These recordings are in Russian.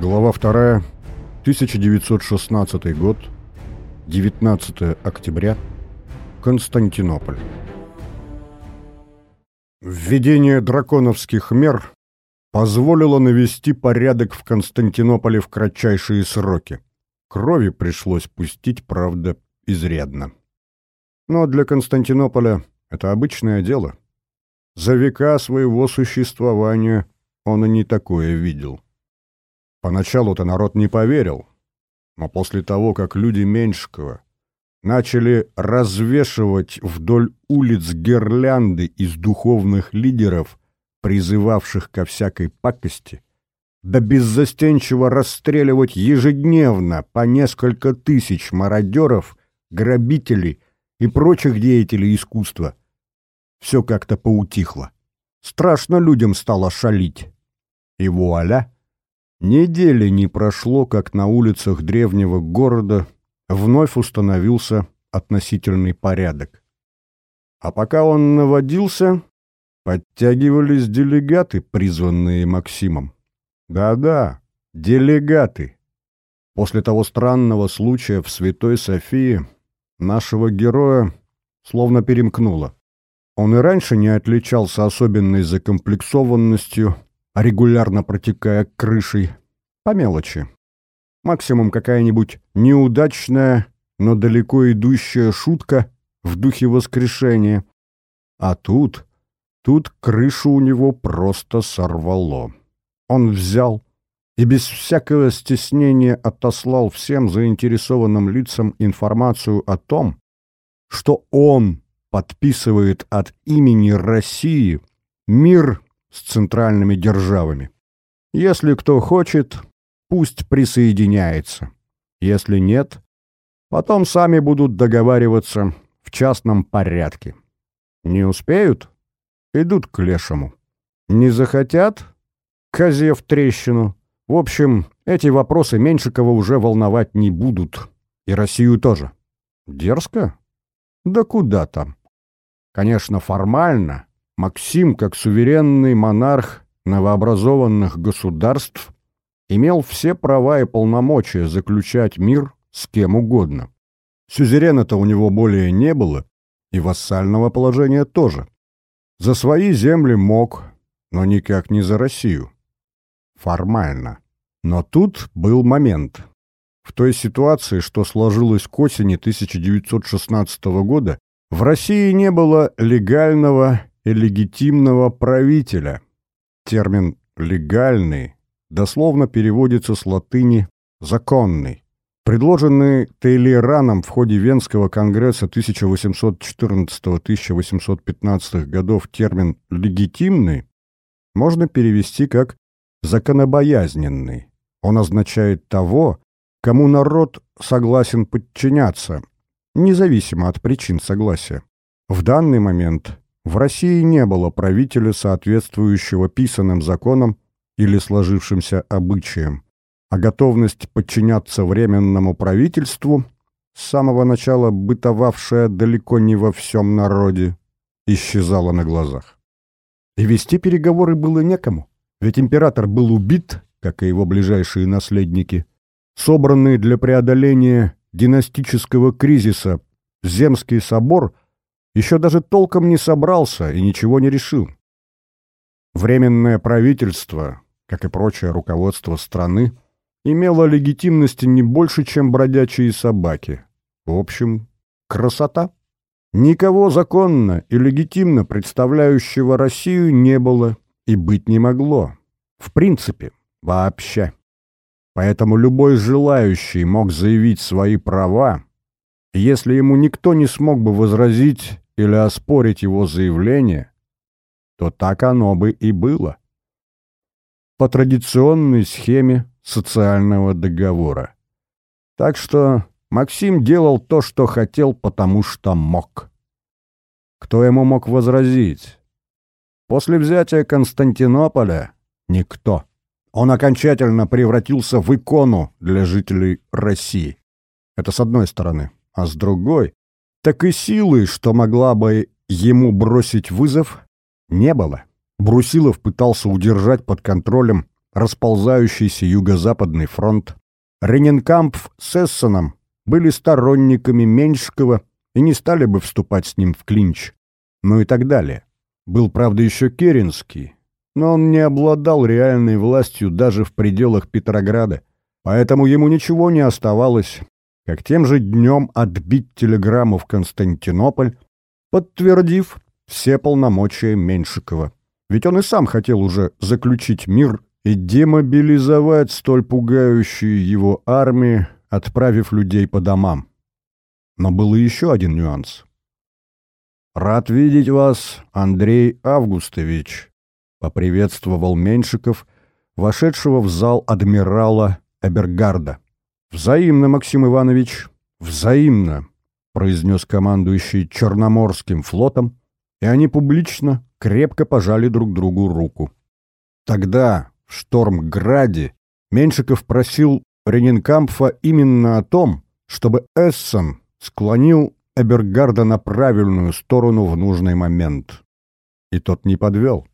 Глава 2. 1916 год. 19 октября. Константинополь. Введение драконовских мер позволило навести порядок в Константинополе в кратчайшие сроки. Крови пришлось пустить, правда, изрядно. Но для Константинополя это обычное дело. За века своего существования он и не такое видел. Поначалу-то народ не поверил, но после того, как люди Меньшикова начали развешивать вдоль улиц гирлянды из духовных лидеров, призывавших ко всякой пакости, да беззастенчиво расстреливать ежедневно по несколько тысяч мародеров, грабителей и прочих деятелей искусства, все как-то поутихло. Страшно людям стало шалить. И вуаля! Недели не прошло, как на улицах древнего города вновь установился относительный порядок. А пока он наводился, подтягивались делегаты, призванные Максимом. Да-да, делегаты. После того странного случая в Святой Софии нашего героя словно перемкнуло. Он и раньше не отличался особенной закомплексованностью, регулярно протекая крышей, по мелочи. Максимум какая-нибудь неудачная, но далеко идущая шутка в духе воскрешения. А тут, тут крышу у него просто сорвало. Он взял и без всякого стеснения отослал всем заинтересованным лицам информацию о том, что он подписывает от имени России мир с центральными державами. Если кто хочет, пусть присоединяется. Если нет, потом сами будут договариваться в частном порядке. Не успеют? Идут к лешему. Не захотят? Козе в трещину. В общем, эти вопросы Меньшикова уже волновать не будут. И Россию тоже. Дерзко? Да куда там? Конечно, формально Максим, как суверенный монарх новообразованных государств, имел все права и полномочия заключать мир с кем угодно. Сюзерена-то у него более не было, и вассального положения тоже. За свои земли мог, но никак не за Россию. Формально. Но тут был момент. В той ситуации, что сложилось к осени 1916 года, в России не было легального и легитимного правителя. Термин «легальный» дословно переводится с латыни «законный». Предложенный Тейлераном в ходе Венского конгресса 1814-1815 годов термин «легитимный» можно перевести как «законобоязненный». Он означает того, кому народ согласен подчиняться, независимо от причин согласия. В данный момент в России не было правителя, соответствующего писанным законам или сложившимся обычаям, а готовность подчиняться временному правительству, с самого начала бытовавшая далеко не во всем народе, исчезала на глазах. И вести переговоры было некому, ведь император был убит, как и его ближайшие наследники. Собранные для преодоления династического кризиса Земский собор еще даже толком не собрался и ничего не решил. Временное правительство, как и прочее руководство страны, имело легитимности не больше, чем бродячие собаки. В общем, красота. Никого законно и легитимно представляющего Россию не было и быть не могло. В принципе, вообще. Поэтому любой желающий мог заявить свои права, если ему никто не смог бы возразить или оспорить его заявление, то так оно бы и было. По традиционной схеме социального договора. Так что Максим делал то, что хотел, потому что мог. Кто ему мог возразить? После взятия Константинополя — никто. Он окончательно превратился в икону для жителей России. Это с одной стороны. А с другой, так и силы, что могла бы ему бросить вызов, не было. Брусилов пытался удержать под контролем расползающийся юго-западный фронт. Рененкампф с Эссеном были сторонниками Меньшикова и не стали бы вступать с ним в клинч. Ну и так далее. Был, правда, еще Керенский, но он не обладал реальной властью даже в пределах Петрограда, поэтому ему ничего не оставалось, как тем же днем отбить телеграмму в Константинополь, подтвердив все полномочия Меньшикова. Ведь он и сам хотел уже заключить мир и демобилизовать столь пугающие его армии, отправив людей по домам. Но был и еще один нюанс. «Рад видеть вас, Андрей Августович», — поприветствовал Меньшиков, вошедшего в зал адмирала Эбергарда. «Взаимно, Максим Иванович, взаимно», — произнес командующий Черноморским флотом, и они публично крепко пожали друг другу руку. Тогда, в Штормграде, Меньшиков просил Ренинкампфа именно о том, чтобы Эссен склонил Эбергарда на правильную сторону в нужный момент. И тот не подвел,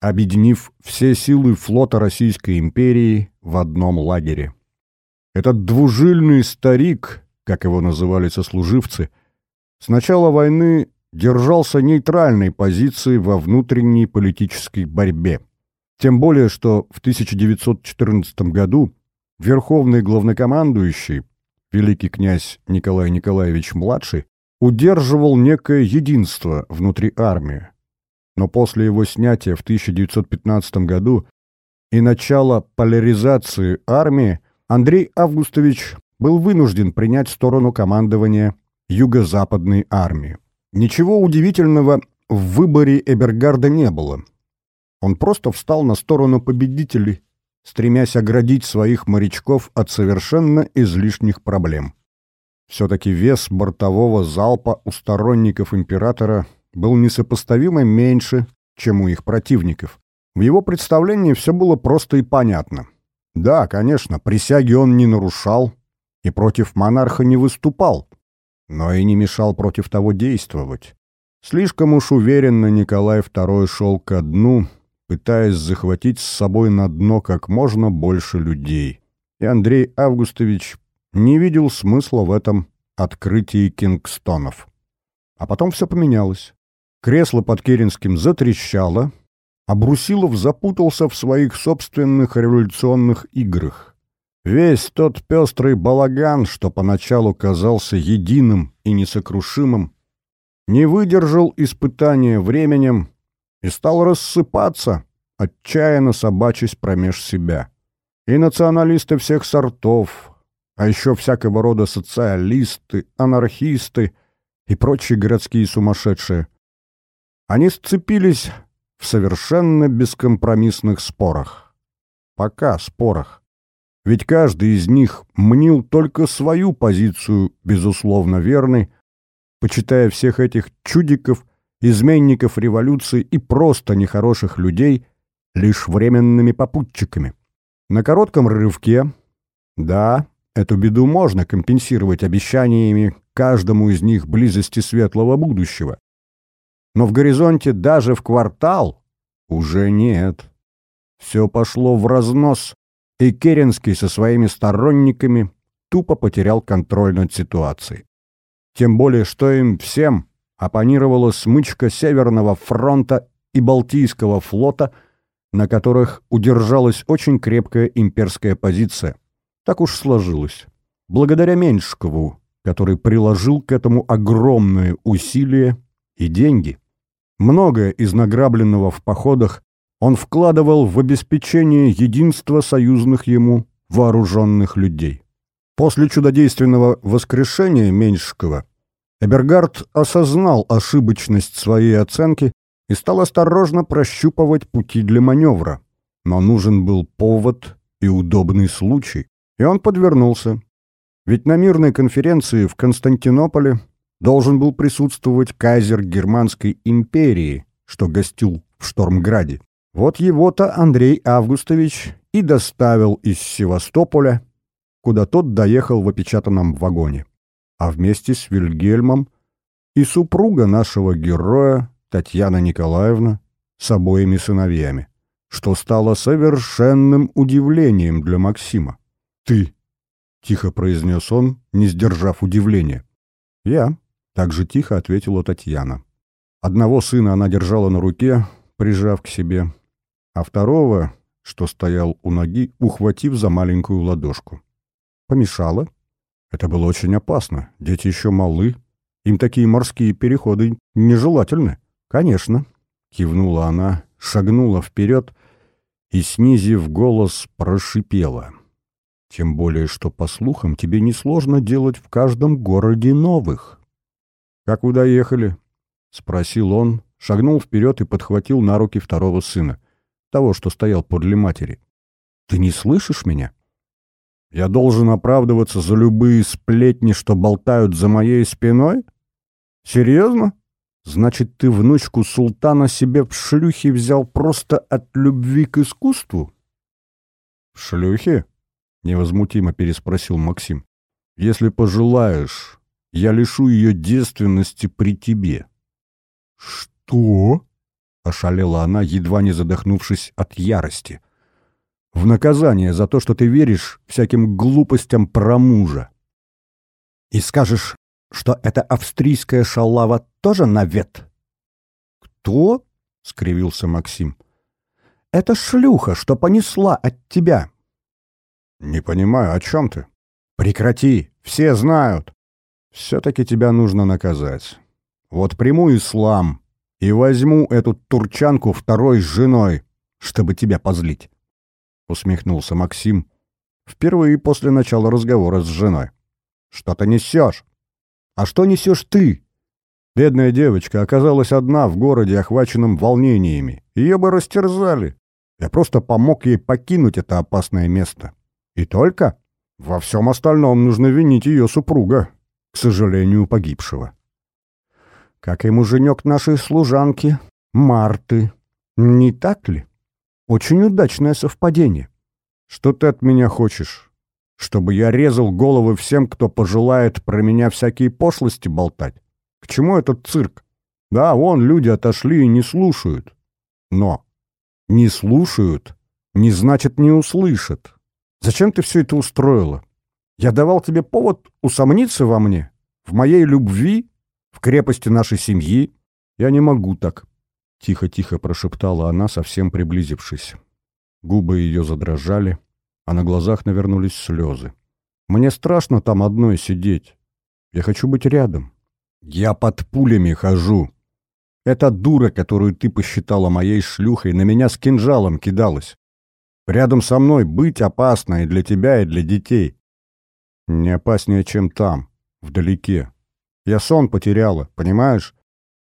объединив все силы флота Российской империи в одном лагере. Этот двужильный старик, как его называли сослуживцы, с начала войны держался нейтральной позиции во внутренней политической борьбе. Тем более, что в 1914 году верховный главнокомандующий, великий князь Николай Николаевич-младший, удерживал некое единство внутри армии. Но после его снятия в 1915 году и начала поляризации армии Андрей Августович был вынужден принять сторону командования Юго-Западной армии. Ничего удивительного в выборе Эбергарда не было. Он просто встал на сторону победителей, стремясь оградить своих морячков от совершенно излишних проблем. Все-таки вес бортового залпа у сторонников императора был несопоставимо меньше, чем у их противников. В его представлении все было просто и понятно. Да, конечно, присяги он не нарушал и против монарха не выступал, но и не мешал против того действовать. Слишком уж уверенно Николай II шел ко дну, пытаясь захватить с собой на дно как можно больше людей. И Андрей Августович не видел смысла в этом открытии Кингстонов. А потом все поменялось. Кресло под Керенским затрещало, а Брусилов запутался в своих собственных революционных играх. Весь тот пестрый балаган, что поначалу казался единым и несокрушимым, не выдержал испытания временем и стал рассыпаться, отчаянно собачась промеж себя. И националисты всех сортов, а еще всякого рода социалисты, анархисты и прочие городские сумасшедшие. Они сцепились в совершенно бескомпромиссных спорах. Пока спорах. Ведь каждый из них мнил только свою позицию, безусловно верной, почитая всех этих чудиков, изменников революции и просто нехороших людей лишь временными попутчиками. На коротком рывке, да, эту беду можно компенсировать обещаниями каждому из них близости светлого будущего. Но в горизонте даже в квартал уже нет. Все пошло в разнос, и Керенский со своими сторонниками тупо потерял контроль над ситуацией. Тем более, что им всем оппонировала смычка Северного фронта и Балтийского флота, на которых удержалась очень крепкая имперская позиция. Так уж сложилось. Благодаря Меньшкову, который приложил к этому огромные усилия и деньги. Многое из награбленного в походах он вкладывал в обеспечение единства союзных ему вооруженных людей. После чудодейственного воскрешения Меньшикова Эбергард осознал ошибочность своей оценки и стал осторожно прощупывать пути для маневра. Но нужен был повод и удобный случай, и он подвернулся. Ведь на мирной конференции в Константинополе должен был присутствовать кайзер Германской империи, что гостил в Штормграде. Вот его-то Андрей Августович и доставил из Севастополя, куда тот доехал в опечатанном вагоне. А вместе с Вильгельмом и супруга нашего героя Татьяна Николаевна с обоими сыновьями. что стало совершенным удивлением для Максима. «Ты!» — тихо произнес он, не сдержав удивления. «Я», — так же тихо ответила Татьяна. Одного сына она держала на руке, прижав к себе, а второго, что стоял у ноги, ухватив за маленькую ладошку. Помешала? Это было очень опасно. Дети еще малы. Им такие морские переходы нежелательны. Конечно, кивнула она, шагнула вперед и, снизив голос, прошипела. Тем более, что, по слухам, тебе несложно делать в каждом городе новых. Как вы доехали? Спросил он, шагнул вперед и подхватил на руки второго сына, того, что стоял подле матери. Ты не слышишь меня? Я должен оправдываться за любые сплетни, что болтают за моей спиной? Серьезно? Значит, ты внучку султана себе в шлюхи взял просто от любви к искусству? В шлюхи? Невозмутимо переспросил Максим. Если пожелаешь, я лишу ее девственности при тебе. Что? Ошалела она, едва не задохнувшись от ярости в наказание за то, что ты веришь всяким глупостям про мужа. И скажешь, что эта австрийская шалава тоже навет? Кто? — скривился Максим. Это шлюха, что понесла от тебя. Не понимаю, о чем ты? Прекрати, все знают. Все-таки тебя нужно наказать. Вот приму ислам и возьму эту турчанку второй женой, чтобы тебя позлить усмехнулся Максим. Впервые после начала разговора с женой. Что ты несешь? А что несешь ты? Бедная девочка оказалась одна в городе, охваченном волнениями. Ее бы растерзали. Я просто помог ей покинуть это опасное место. И только во всем остальном нужно винить ее супруга, к сожалению, погибшего. Как и муженек нашей служанки, Марты. Не так ли? Очень удачное совпадение. Что ты от меня хочешь? Чтобы я резал головы всем, кто пожелает про меня всякие пошлости болтать? К чему этот цирк? Да, вон люди отошли и не слушают. Но не слушают не значит не услышат. Зачем ты все это устроила? Я давал тебе повод усомниться во мне, в моей любви, в крепости нашей семьи. Я не могу так. Тихо-тихо прошептала она, совсем приблизившись. Губы ее задрожали, а на глазах навернулись слезы. «Мне страшно там одной сидеть. Я хочу быть рядом. Я под пулями хожу. Эта дура, которую ты посчитала моей шлюхой, на меня с кинжалом кидалась. Рядом со мной быть опасно и для тебя, и для детей. Не опаснее, чем там, вдалеке. Я сон потеряла, понимаешь?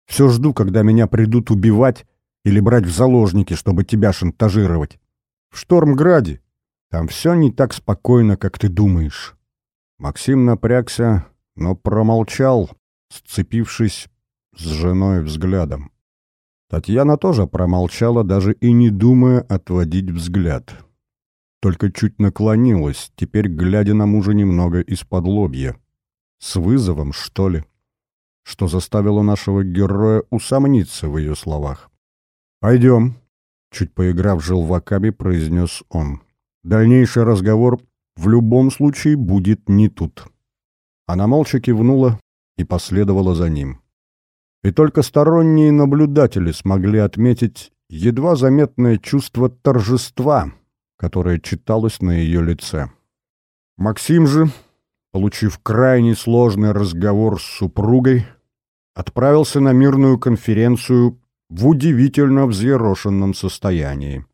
Все жду, когда меня придут убивать или брать в заложники, чтобы тебя шантажировать. В Штормграде. Там все не так спокойно, как ты думаешь. Максим напрягся, но промолчал, сцепившись с женой взглядом. Татьяна тоже промолчала, даже и не думая отводить взгляд. Только чуть наклонилась, теперь глядя на мужа немного из-под лобья. С вызовом, что ли? что заставило нашего героя усомниться в ее словах. «Пойдем», — чуть поиграв желваками, произнес он. «Дальнейший разговор в любом случае будет не тут». Она молча кивнула и последовала за ним. И только сторонние наблюдатели смогли отметить едва заметное чувство торжества, которое читалось на ее лице. Максим же, получив крайне сложный разговор с супругой, отправился на мирную конференцию в удивительно взъерошенном состоянии.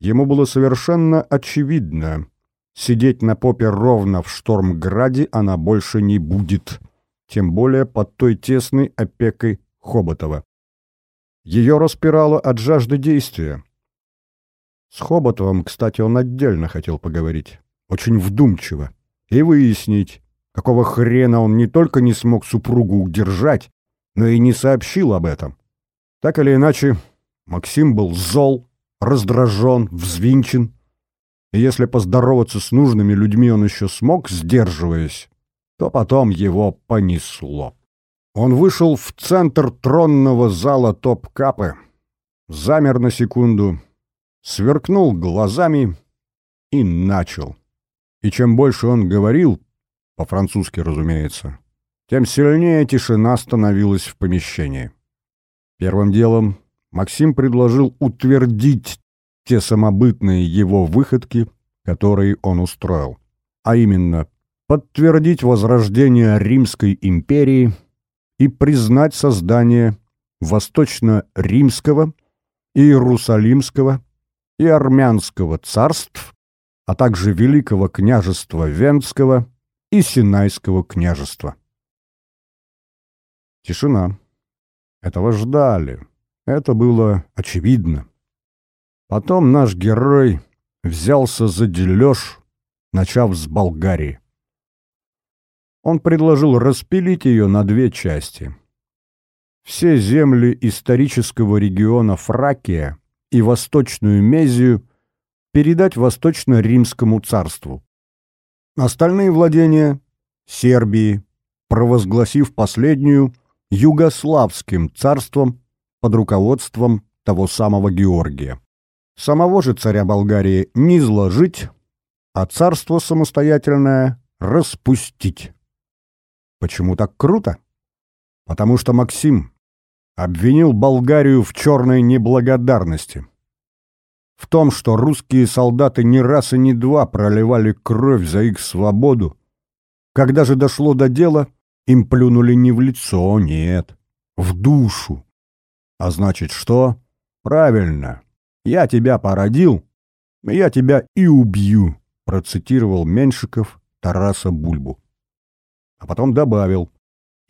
Ему было совершенно очевидно, сидеть на попе ровно в Штормграде она больше не будет, тем более под той тесной опекой Хоботова. Ее распирало от жажды действия. С Хоботовым, кстати, он отдельно хотел поговорить, очень вдумчиво, и выяснить, Какого хрена он не только не смог супругу удержать, но и не сообщил об этом? Так или иначе, Максим был зол, раздражен, взвинчен. И если поздороваться с нужными людьми он еще смог, сдерживаясь, то потом его понесло. Он вышел в центр тронного зала топ-капы, замер на секунду сверкнул глазами и начал. И чем больше он говорил, по-французски, разумеется, тем сильнее тишина становилась в помещении. Первым делом Максим предложил утвердить те самобытные его выходки, которые он устроил, а именно подтвердить возрождение Римской империи и признать создание Восточно-Римского, Иерусалимского и Армянского царств, а также Великого княжества Венского и Синайского княжества. Тишина. Этого ждали. Это было очевидно. Потом наш герой взялся за дележ, начав с Болгарии. Он предложил распилить ее на две части. Все земли исторического региона Фракия и Восточную Мезию передать Восточно-Римскому царству. Остальные владения — Сербии, провозгласив последнюю Югославским царством под руководством того самого Георгия. Самого же царя Болгарии не изложить, а царство самостоятельное распустить. Почему так круто? Потому что Максим обвинил Болгарию в черной неблагодарности. В том, что русские солдаты не раз и не два проливали кровь за их свободу. Когда же дошло до дела, им плюнули не в лицо, нет, в душу. А значит, что? Правильно. Я тебя породил, я тебя и убью, процитировал Меншиков Тараса Бульбу. А потом добавил,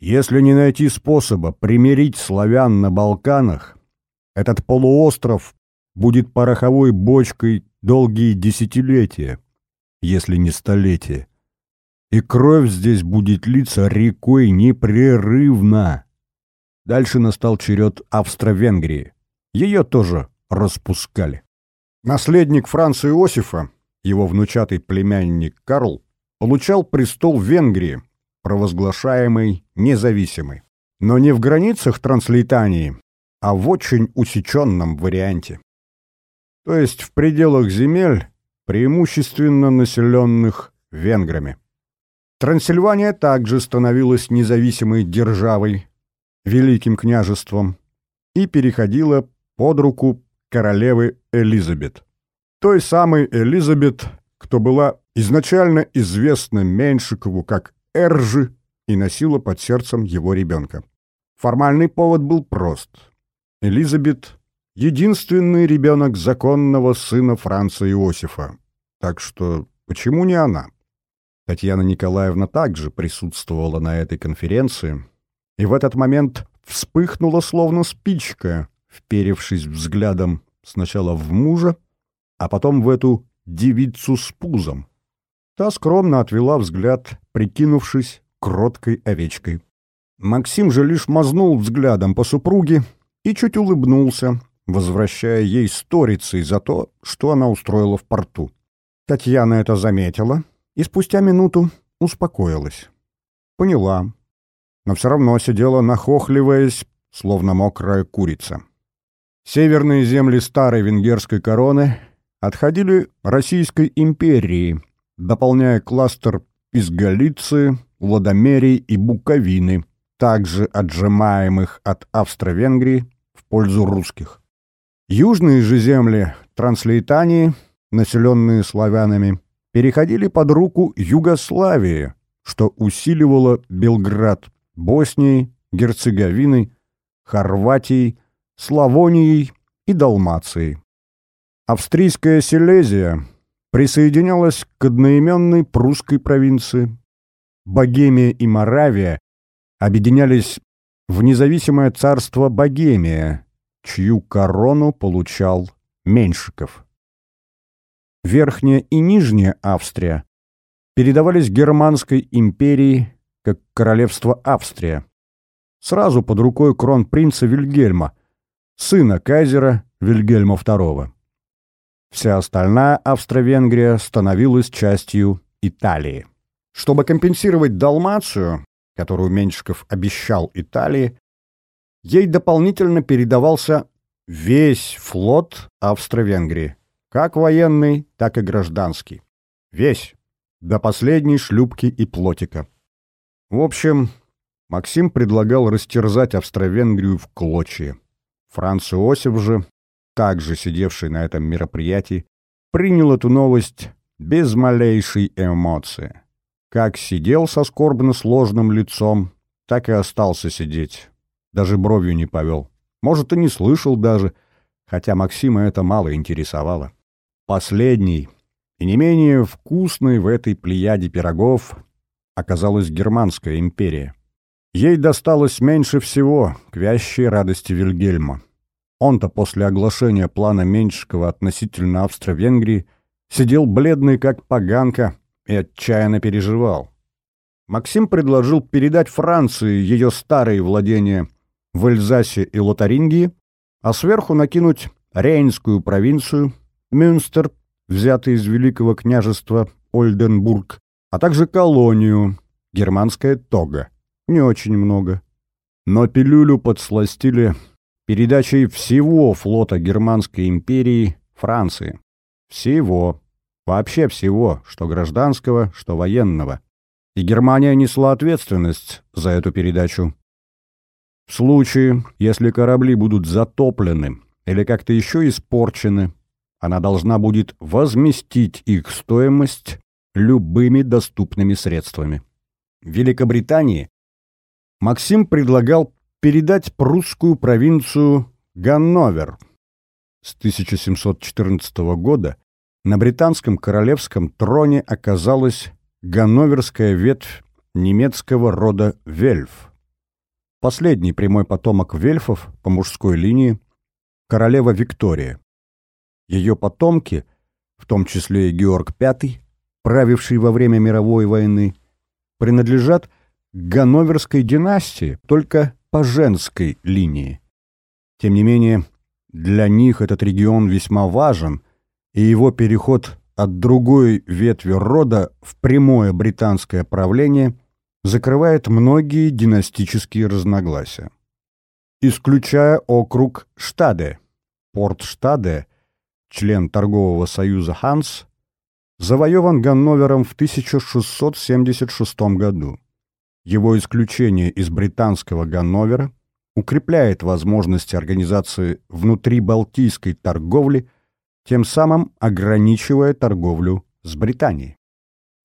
если не найти способа примирить славян на Балканах, этот полуостров будет пороховой бочкой долгие десятилетия, если не столетия. И кровь здесь будет литься рекой непрерывно. Дальше настал черед Австро-Венгрии. Ее тоже распускали. Наследник Франца Иосифа, его внучатый племянник Карл, получал престол Венгрии, провозглашаемый независимый. Но не в границах Транслитании, а в очень усеченном варианте. То есть в пределах земель, преимущественно населенных венграми. Трансильвания также становилась независимой державой, Великим княжеством, и переходила под руку королевы Элизабет. Той самой Элизабет, кто была изначально известна Меньшикову как Эржи и носила под сердцем его ребенка. Формальный повод был прост. Элизабет — единственный ребенок законного сына Франца Иосифа. Так что почему не она? Татьяна Николаевна также присутствовала на этой конференции, и в этот момент вспыхнула словно спичка, вперевшись взглядом сначала в мужа, а потом в эту девицу с пузом. Та скромно отвела взгляд, прикинувшись кроткой овечкой. Максим же лишь мазнул взглядом по супруге и чуть улыбнулся, возвращая ей сторицей за то, что она устроила в порту. Татьяна это заметила и спустя минуту успокоилась. Поняла, но все равно сидела нахохливаясь, словно мокрая курица. Северные земли старой венгерской короны отходили Российской империи, дополняя кластер из Галиции, Ладомерии и Буковины, также отжимаемых от Австро-Венгрии в пользу русских. Южные же земли Транслейтании, населенные славянами, переходили под руку Югославии, что усиливало Белград Боснией, Герцеговиной, Хорватией, Славонией и Далмацией. Австрийская Силезия присоединялась к одноименной прусской провинции. Богемия и Моравия объединялись в независимое царство Богемия, чью корону получал Меньшиков. Верхняя и Нижняя Австрия передавались Германской империи как королевство Австрия. Сразу под рукой кронпринца Вильгельма, сына кайзера Вильгельма II. Вся остальная Австро-Венгрия становилась частью Италии. Чтобы компенсировать Далмацию, которую Меньшиков обещал Италии, ей дополнительно передавался весь флот Австро-Венгрии. как военный, так и гражданский. Весь, до последней шлюпки и плотика. В общем, Максим предлагал растерзать Австро-Венгрию в клочья. Франц Иосиф же, также сидевший на этом мероприятии, принял эту новость без малейшей эмоции. Как сидел со скорбно сложным лицом, так и остался сидеть. Даже бровью не повел. Может, и не слышал даже, хотя Максима это мало интересовало. Последний и не менее вкусной в этой плеяде пирогов оказалась Германская империя. Ей досталось меньше всего к вящей радости Вильгельма. Он-то после оглашения плана Меньшикова относительно Австро-Венгрии сидел бледный как поганка и отчаянно переживал. Максим предложил передать Франции ее старые владения в Эльзасе и Лотарингии, а сверху накинуть Рейнскую провинцию, Мюнстер, взятый из Великого княжества Ольденбург, а также колонию, германская Тога. Не очень много. Но пилюлю подсластили передачей всего флота Германской империи Франции. Всего. Вообще всего, что гражданского, что военного. И Германия несла ответственность за эту передачу. В случае, если корабли будут затоплены или как-то еще испорчены, она должна будет возместить их стоимость любыми доступными средствами. Великобритании Максим предлагал передать прусскую провинцию Ганновер. С 1714 года на британском королевском троне оказалась ганноверская ветвь немецкого рода Вельф. Последний прямой потомок Вельфов по мужской линии – королева Виктория. Ее потомки, в том числе и Георг V, правивший во время мировой войны, принадлежат к Ганноверской династии, только по женской линии. Тем не менее, для них этот регион весьма важен, и его переход от другой ветви рода в прямое британское правление закрывает многие династические разногласия. Исключая округ Штаде. Порт Штаде, член торгового союза Ханс, завоеван Ганновером в 1676 году. Его исключение из британского Ганновера укрепляет возможности организации внутрибалтийской торговли, тем самым ограничивая торговлю с Британией.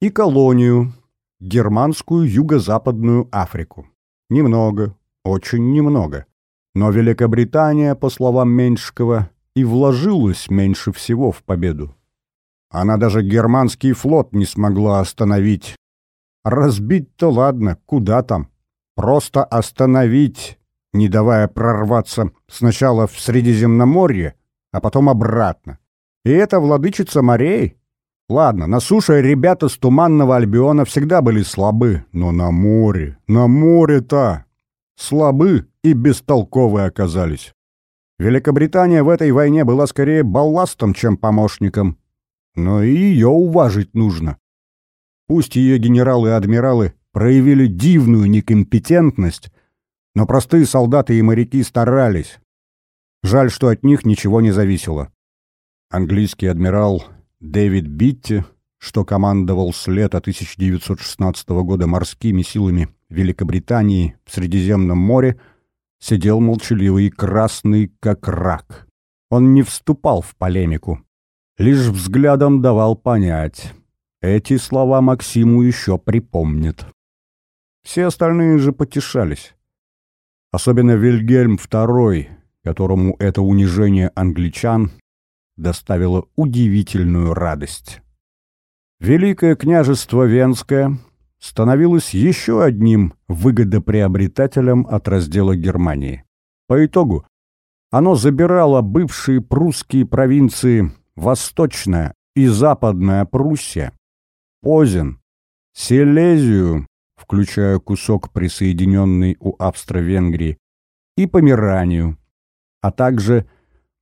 И колонию, германскую юго-западную Африку. Немного, очень немного. Но Великобритания, по словам Меньшикова, и вложилась меньше всего в победу. Она даже германский флот не смогла остановить, Разбить-то ладно, куда там? Просто остановить, не давая прорваться сначала в Средиземноморье, а потом обратно. И это владычица морей? Ладно, на суше ребята с Туманного Альбиона всегда были слабы, но на море, на море-то слабы и бестолковы оказались. Великобритания в этой войне была скорее балластом, чем помощником. Но и ее уважить нужно. Пусть ее генералы и адмиралы проявили дивную некомпетентность, но простые солдаты и моряки старались. Жаль, что от них ничего не зависело. Английский адмирал Дэвид Битти, что командовал с лета 1916 года морскими силами Великобритании в Средиземном море, сидел молчаливый и красный, как рак. Он не вступал в полемику, лишь взглядом давал понять — эти слова Максиму еще припомнит. Все остальные же потешались. Особенно Вильгельм II, которому это унижение англичан доставило удивительную радость. Великое княжество Венское становилось еще одним выгодоприобретателем от раздела Германии. По итогу оно забирало бывшие прусские провинции Восточная и Западная Пруссия Позин, Силезию, включая кусок присоединенный у Австро-Венгрии, и Померанию, а также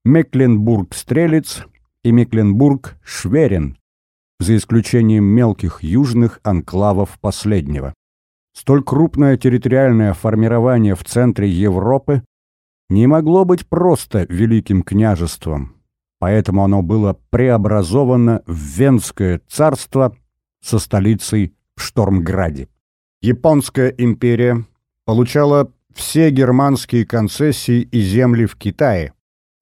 Мекленбург-Стрелец и Мекленбург-Шверен, за исключением мелких южных анклавов последнего. Столь крупное территориальное формирование в центре Европы не могло быть просто великим княжеством. поэтому оно было преобразовано в Венское царство со столицей в Штормграде. Японская империя получала все германские концессии и земли в Китае,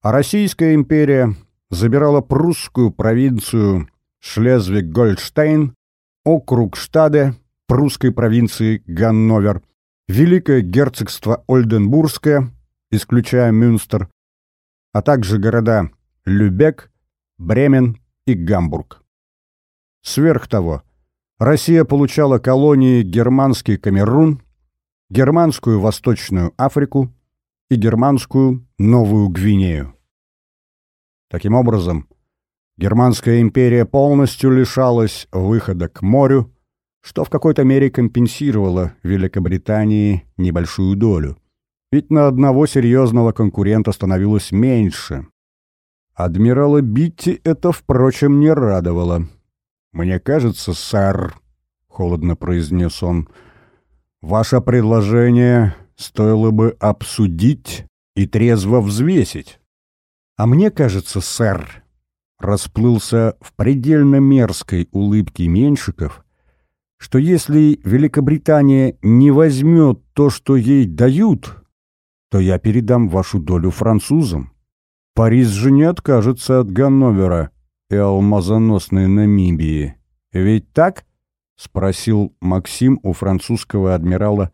а Российская империя забирала прусскую провинцию Шлезвиг-Гольдштейн, округ Штаде прусской провинции Ганновер, Великое герцогство Ольденбургское, исключая Мюнстер, а также города Любек, Бремен и Гамбург. Сверх того, Россия получала колонии Германский Камерун, Германскую Восточную Африку и Германскую Новую Гвинею. Таким образом, Германская империя полностью лишалась выхода к морю, что в какой-то мере компенсировало Великобритании небольшую долю. Ведь на одного серьезного конкурента становилось меньше. Адмирала Битти это, впрочем, не радовало. «Мне кажется, сэр», — холодно произнес он, — «ваше предложение стоило бы обсудить и трезво взвесить». «А мне кажется, сэр», — расплылся в предельно мерзкой улыбке Меньшиков, что если Великобритания не возьмет то, что ей дают, то я передам вашу долю французам. Париж же не откажется от Ганновера и алмазоносной Намибии. Ведь так? — спросил Максим у французского адмирала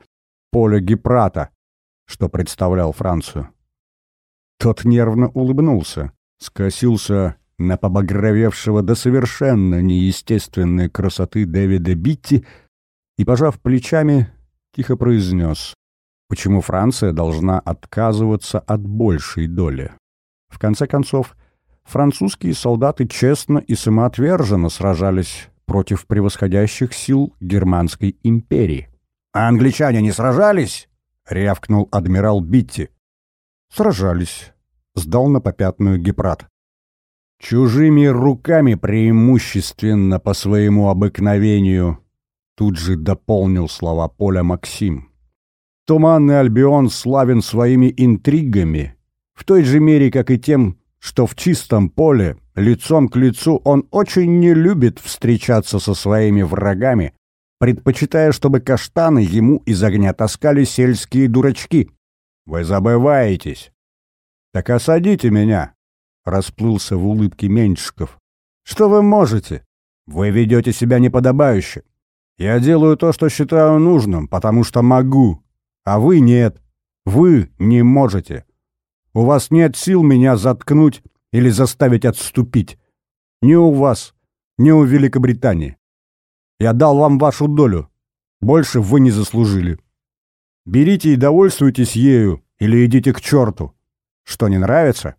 Поля Гипрата, что представлял Францию. Тот нервно улыбнулся, скосился на побагровевшего до совершенно неестественной красоты Дэвида Битти и, пожав плечами, тихо произнес, почему Франция должна отказываться от большей доли. В конце концов, французские солдаты честно и самоотверженно сражались против превосходящих сил Германской империи. «А англичане не сражались?» — рявкнул адмирал Битти. «Сражались», — сдал на попятную Гепрат. Чужими руками преимущественно по своему обыкновению, тут же дополнил слова Поля Максим. Туманный Альбион славен своими интригами, в той же мере, как и тем, что в чистом поле, лицом к лицу, он очень не любит встречаться со своими врагами, предпочитая, чтобы каштаны ему из огня таскали сельские дурачки. Вы забываетесь. Так осадите меня, расплылся в улыбке Меньшиков. «Что вы можете? Вы ведете себя неподобающе. Я делаю то, что считаю нужным, потому что могу, а вы нет. Вы не можете. У вас нет сил меня заткнуть или заставить отступить. Ни у вас, ни у Великобритании. Я дал вам вашу долю. Больше вы не заслужили. Берите и довольствуйтесь ею или идите к черту. Что, не нравится?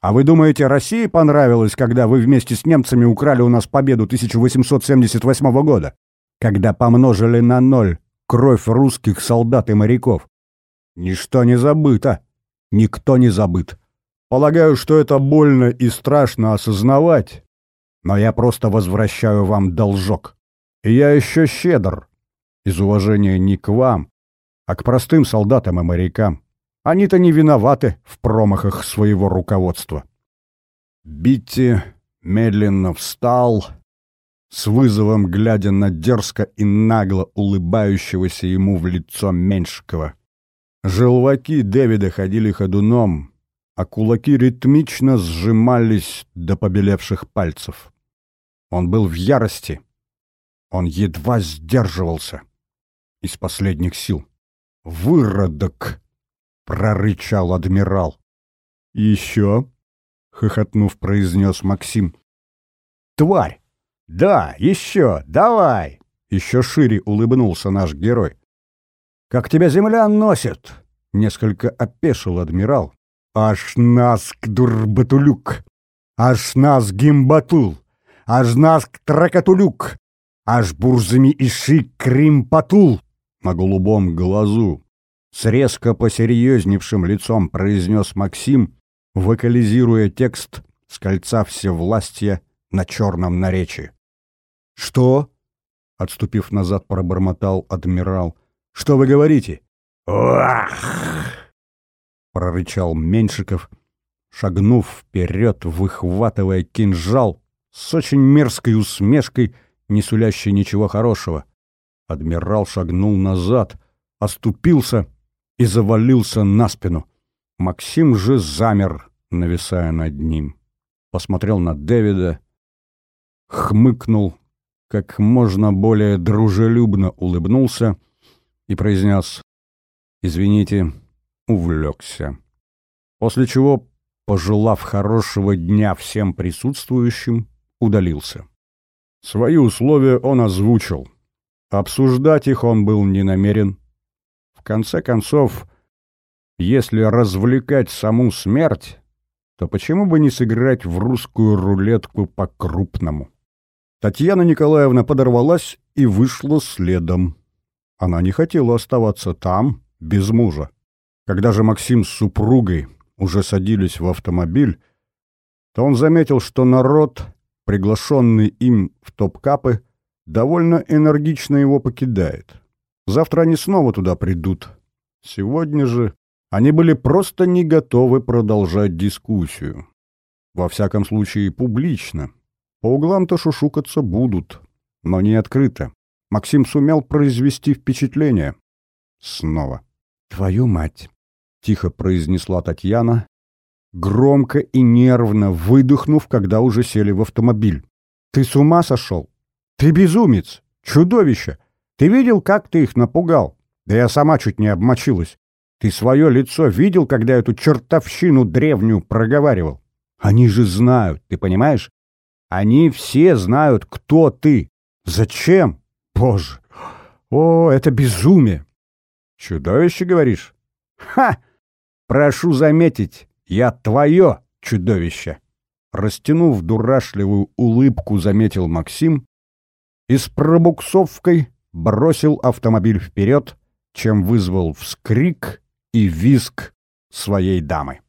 А вы думаете, России понравилось, когда вы вместе с немцами украли у нас победу 1878 года? Когда помножили на ноль кровь русских солдат и моряков? Ничто не забыто. Никто не забыт. Полагаю, что это больно и страшно осознавать, но я просто возвращаю вам должок. И я еще щедр. Из уважения не к вам, а к простым солдатам и морякам. Они-то не виноваты в промахах своего руководства. Битти медленно встал, с вызовом глядя на дерзко и нагло улыбающегося ему в лицо Меньшикова. Желваки Дэвида ходили ходуном, а кулаки ритмично сжимались до побелевших пальцев. Он был в ярости. Он едва сдерживался. Из последних сил. «Выродок!» прорычал адмирал. «Еще?» — хохотнув, произнес Максим. «Тварь! Да, еще, давай!» — еще шире улыбнулся наш герой. «Как тебя земля носит!» — несколько опешил адмирал. «Аж нас к дурбатулюк! Аж нас гимбатул! Аж нас к тракатулюк! Аж бурзами иши кримпатул!» На голубом глазу с резко посерьезневшим лицом произнес Максим, вокализируя текст с кольца всевластия на черном наречии. «Что?» — отступив назад, пробормотал адмирал. «Что вы говорите?» «Ах!» — прорычал Меньшиков, шагнув вперед, выхватывая кинжал с очень мерзкой усмешкой, не сулящей ничего хорошего. Адмирал шагнул назад, оступился и завалился на спину. Максим же замер, нависая над ним. Посмотрел на Дэвида, хмыкнул, как можно более дружелюбно улыбнулся и произнес «Извините, увлекся». После чего, пожелав хорошего дня всем присутствующим, удалился. Свои условия он озвучил. Обсуждать их он был не намерен. В конце концов, если развлекать саму смерть, то почему бы не сыграть в русскую рулетку по-крупному? Татьяна Николаевна подорвалась и вышла следом. Она не хотела оставаться там, без мужа. Когда же Максим с супругой уже садились в автомобиль, то он заметил, что народ, приглашенный им в топ-капы, довольно энергично его покидает. Завтра они снова туда придут. Сегодня же они были просто не готовы продолжать дискуссию. Во всяком случае, публично. По углам-то шушукаться будут, но не открыто. Максим сумел произвести впечатление. Снова. «Твою мать!» — тихо произнесла Татьяна, громко и нервно выдохнув, когда уже сели в автомобиль. «Ты с ума сошел? Ты безумец! Чудовище! Ты видел, как ты их напугал? Да я сама чуть не обмочилась. Ты свое лицо видел, когда эту чертовщину древнюю проговаривал? Они же знают, ты понимаешь? Они все знают, кто ты. Зачем? Боже! О, это безумие! Чудовище, говоришь? Ха! Прошу заметить, я твое чудовище! Растянув дурашливую улыбку, заметил Максим и с пробуксовкой бросил автомобиль вперед, чем вызвал вскрик и визг своей дамы.